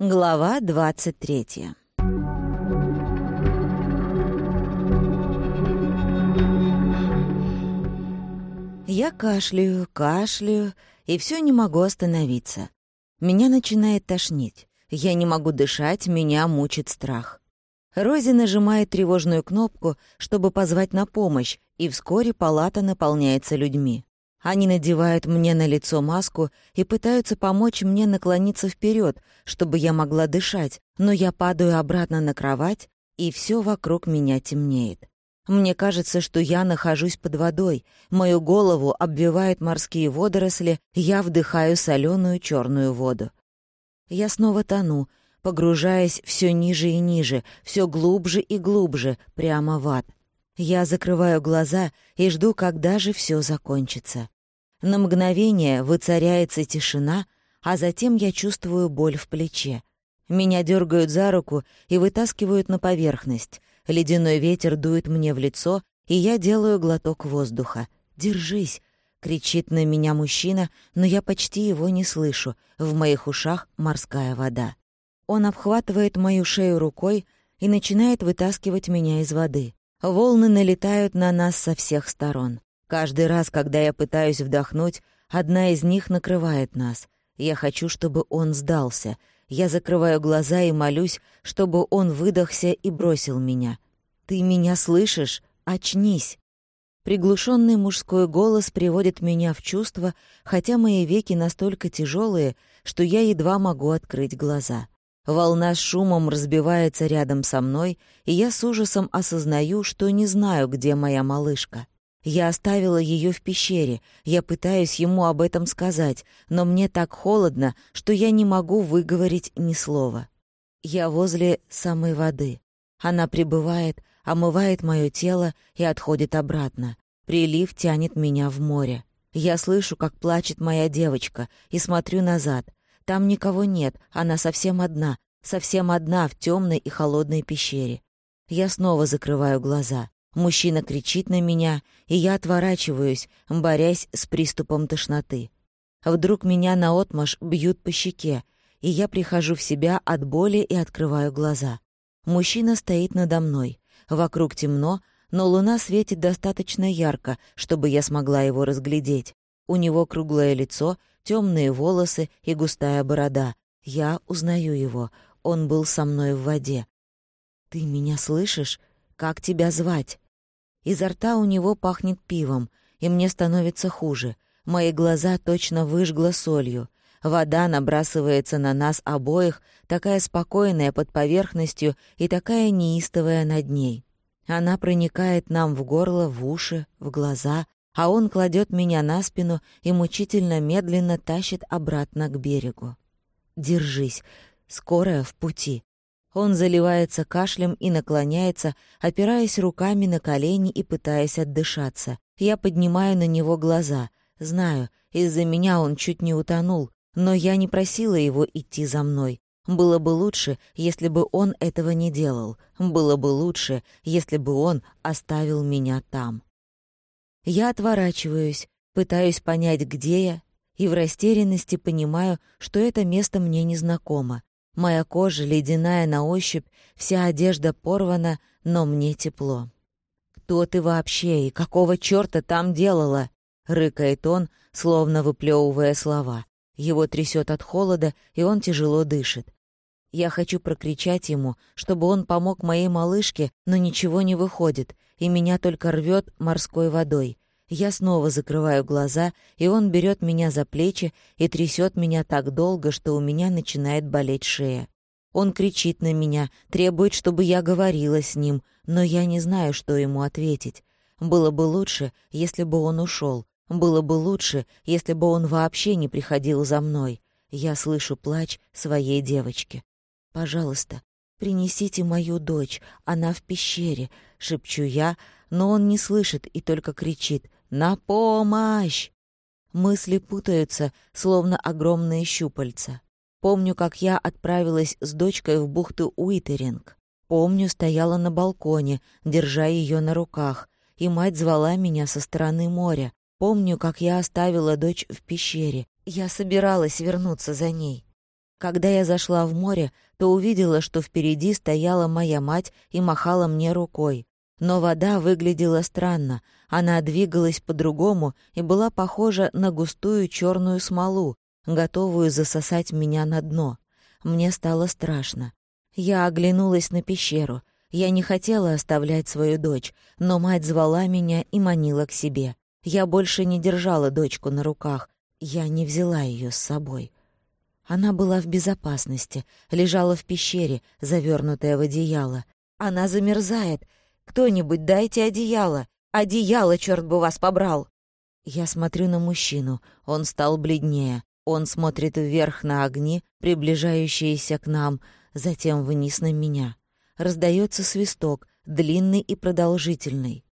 Глава двадцать третья. Я кашляю, кашляю, и все не могу остановиться. Меня начинает тошнить. Я не могу дышать, меня мучит страх. Рози нажимает тревожную кнопку, чтобы позвать на помощь, и вскоре палата наполняется людьми. Они надевают мне на лицо маску и пытаются помочь мне наклониться вперед, чтобы я могла дышать, но я падаю обратно на кровать, и все вокруг меня темнеет. Мне кажется, что я нахожусь под водой, мою голову обвивают морские водоросли, я вдыхаю соленую черную воду. Я снова тону, погружаясь все ниже и ниже, все глубже и глубже, прямо в ад. Я закрываю глаза и жду, когда же все закончится. На мгновение выцаряется тишина, а затем я чувствую боль в плече. Меня дергают за руку и вытаскивают на поверхность. Ледяной ветер дует мне в лицо, и я делаю глоток воздуха. «Держись!» — кричит на меня мужчина, но я почти его не слышу. В моих ушах морская вода. Он обхватывает мою шею рукой и начинает вытаскивать меня из воды. Волны налетают на нас со всех сторон. Каждый раз, когда я пытаюсь вдохнуть, одна из них накрывает нас. Я хочу, чтобы он сдался. Я закрываю глаза и молюсь, чтобы он выдохся и бросил меня. «Ты меня слышишь? Очнись!» Приглушенный мужской голос приводит меня в чувство, хотя мои веки настолько тяжелые, что я едва могу открыть глаза. Волна с шумом разбивается рядом со мной, и я с ужасом осознаю, что не знаю, где моя малышка. Я оставила ее в пещере, я пытаюсь ему об этом сказать, но мне так холодно, что я не могу выговорить ни слова. Я возле самой воды. Она прибывает, омывает мое тело и отходит обратно. Прилив тянет меня в море. Я слышу, как плачет моя девочка, и смотрю назад. Там никого нет, она совсем одна, совсем одна в темной и холодной пещере. Я снова закрываю глаза. Мужчина кричит на меня, и я отворачиваюсь, борясь с приступом тошноты. Вдруг меня наотмашь бьют по щеке, и я прихожу в себя от боли и открываю глаза. Мужчина стоит надо мной. Вокруг темно, но луна светит достаточно ярко, чтобы я смогла его разглядеть. У него круглое лицо, темные волосы и густая борода. Я узнаю его. Он был со мной в воде. «Ты меня слышишь? Как тебя звать?» Изо рта у него пахнет пивом, и мне становится хуже. Мои глаза точно выжгло солью. Вода набрасывается на нас обоих, такая спокойная под поверхностью и такая неистовая над ней. Она проникает нам в горло, в уши, в глаза, а он кладет меня на спину и мучительно медленно тащит обратно к берегу. «Держись, скорая в пути». Он заливается кашлем и наклоняется, опираясь руками на колени и пытаясь отдышаться. Я поднимаю на него глаза. Знаю, из-за меня он чуть не утонул, но я не просила его идти за мной. Было бы лучше, если бы он этого не делал. Было бы лучше, если бы он оставил меня там. Я отворачиваюсь, пытаюсь понять, где я, и в растерянности понимаю, что это место мне незнакомо. Моя кожа ледяная на ощупь, вся одежда порвана, но мне тепло. «Кто ты вообще и какого чёрта там делала?» — рыкает он, словно выплёвывая слова. Его трясет от холода, и он тяжело дышит. Я хочу прокричать ему, чтобы он помог моей малышке, но ничего не выходит, и меня только рвет морской водой. Я снова закрываю глаза, и он берет меня за плечи и трясет меня так долго, что у меня начинает болеть шея. Он кричит на меня, требует, чтобы я говорила с ним, но я не знаю, что ему ответить. Было бы лучше, если бы он ушел. Было бы лучше, если бы он вообще не приходил за мной. Я слышу плач своей девочки. «Пожалуйста, принесите мою дочь, она в пещере», — шепчу я, но он не слышит и только кричит «На помощь!». Мысли путаются, словно огромные щупальца. Помню, как я отправилась с дочкой в бухту Уитеринг. Помню, стояла на балконе, держа ее на руках, и мать звала меня со стороны моря. Помню, как я оставила дочь в пещере. Я собиралась вернуться за ней. Когда я зашла в море, то увидела, что впереди стояла моя мать и махала мне рукой. Но вода выглядела странно, она двигалась по-другому и была похожа на густую черную смолу, готовую засосать меня на дно. Мне стало страшно. Я оглянулась на пещеру. Я не хотела оставлять свою дочь, но мать звала меня и манила к себе. Я больше не держала дочку на руках. Я не взяла ее с собой. Она была в безопасности, лежала в пещере, завернутая в одеяло. Она замерзает. Кто-нибудь дайте одеяло. Одеяло, черт бы вас побрал. Я смотрю на мужчину. Он стал бледнее. Он смотрит вверх на огни, приближающиеся к нам, затем вниз на меня. Раздается свисток, длинный и продолжительный.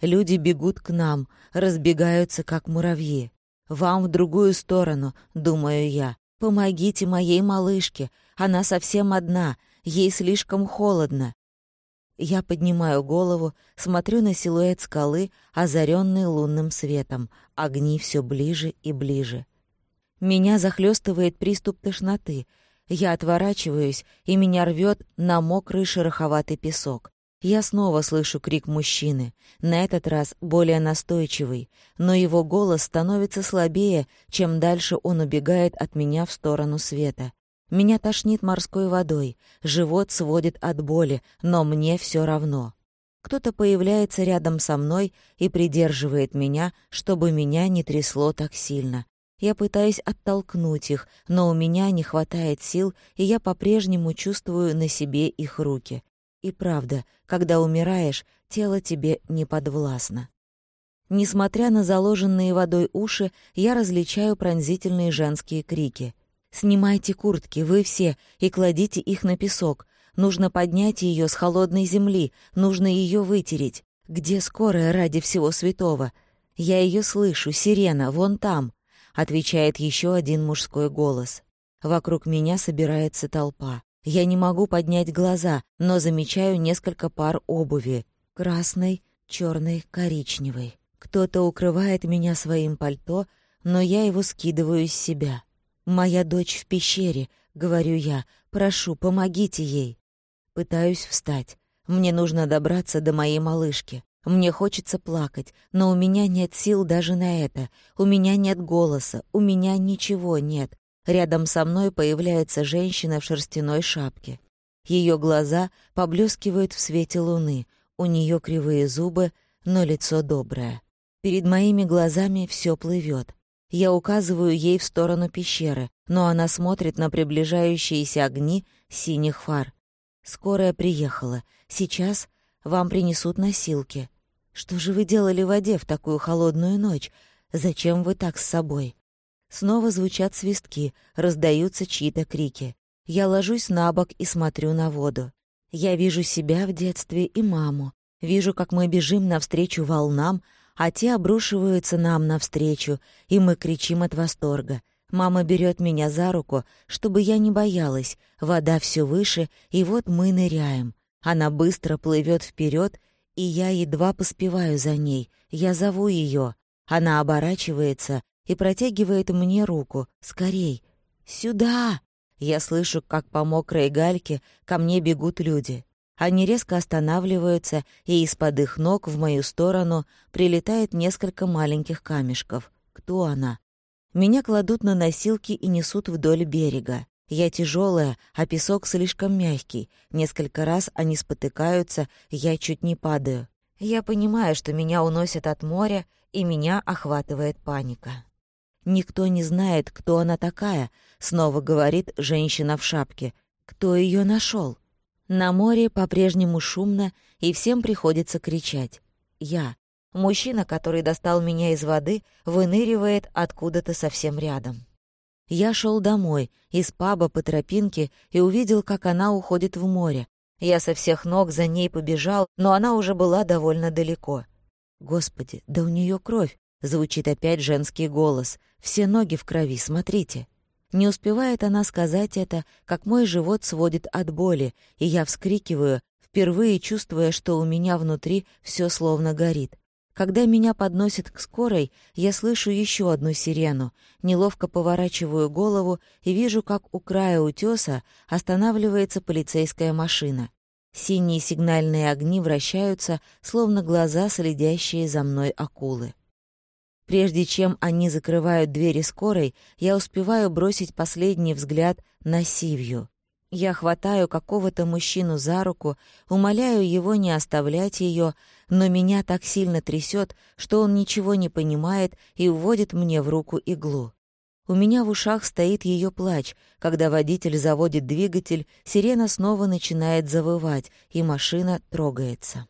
Люди бегут к нам, разбегаются, как муравьи. Вам в другую сторону, думаю я. Помогите моей малышке, она совсем одна, ей слишком холодно. Я поднимаю голову, смотрю на силуэт скалы, озаренный лунным светом. Огни все ближе и ближе. Меня захлестывает приступ тошноты. Я отворачиваюсь, и меня рвет на мокрый шероховатый песок. Я снова слышу крик мужчины, на этот раз более настойчивый, но его голос становится слабее, чем дальше он убегает от меня в сторону света. Меня тошнит морской водой, живот сводит от боли, но мне все равно. Кто-то появляется рядом со мной и придерживает меня, чтобы меня не трясло так сильно. Я пытаюсь оттолкнуть их, но у меня не хватает сил, и я по-прежнему чувствую на себе их руки. И правда, когда умираешь, тело тебе не подвластно. Несмотря на заложенные водой уши, я различаю пронзительные женские крики. «Снимайте куртки, вы все, и кладите их на песок. Нужно поднять ее с холодной земли, нужно ее вытереть. Где скорая ради всего святого? Я ее слышу, сирена, вон там», — отвечает еще один мужской голос. Вокруг меня собирается толпа. Я не могу поднять глаза, но замечаю несколько пар обуви. Красной, черной, коричневой. Кто-то укрывает меня своим пальто, но я его скидываю из себя. «Моя дочь в пещере», — говорю я. «Прошу, помогите ей». Пытаюсь встать. Мне нужно добраться до моей малышки. Мне хочется плакать, но у меня нет сил даже на это. У меня нет голоса, у меня ничего нет. Рядом со мной появляется женщина в шерстяной шапке. Ее глаза поблескивают в свете луны, у нее кривые зубы, но лицо доброе. Перед моими глазами все плывет. Я указываю ей в сторону пещеры, но она смотрит на приближающиеся огни синих фар. «Скорая приехала. Сейчас вам принесут носилки. Что же вы делали в воде в такую холодную ночь? Зачем вы так с собой?» Снова звучат свистки, раздаются чьи-то крики. Я ложусь на бок и смотрю на воду. Я вижу себя в детстве и маму. Вижу, как мы бежим навстречу волнам, а те обрушиваются нам навстречу, и мы кричим от восторга. Мама берет меня за руку, чтобы я не боялась. Вода все выше, и вот мы ныряем. Она быстро плывет вперед, и я едва поспеваю за ней. Я зову ее. Она оборачивается и протягивает мне руку. «Скорей! Сюда!» Я слышу, как по мокрой гальке ко мне бегут люди. Они резко останавливаются, и из-под их ног в мою сторону прилетает несколько маленьких камешков. Кто она? Меня кладут на носилки и несут вдоль берега. Я тяжелая, а песок слишком мягкий. Несколько раз они спотыкаются, я чуть не падаю. Я понимаю, что меня уносят от моря, и меня охватывает паника. «Никто не знает, кто она такая», — снова говорит женщина в шапке. «Кто ее нашел? На море по-прежнему шумно, и всем приходится кричать. «Я». Мужчина, который достал меня из воды, выныривает откуда-то совсем рядом. Я шел домой, из паба по тропинке, и увидел, как она уходит в море. Я со всех ног за ней побежал, но она уже была довольно далеко. Господи, да у нее кровь! Звучит опять женский голос. «Все ноги в крови, смотрите». Не успевает она сказать это, как мой живот сводит от боли, и я вскрикиваю, впервые чувствуя, что у меня внутри все словно горит. Когда меня подносят к скорой, я слышу еще одну сирену, неловко поворачиваю голову и вижу, как у края утеса останавливается полицейская машина. Синие сигнальные огни вращаются, словно глаза, следящие за мной акулы. Прежде чем они закрывают двери скорой, я успеваю бросить последний взгляд на Сивью. Я хватаю какого-то мужчину за руку, умоляю его не оставлять ее, но меня так сильно трясет, что он ничего не понимает и вводит мне в руку иглу. У меня в ушах стоит ее плач. Когда водитель заводит двигатель, сирена снова начинает завывать, и машина трогается.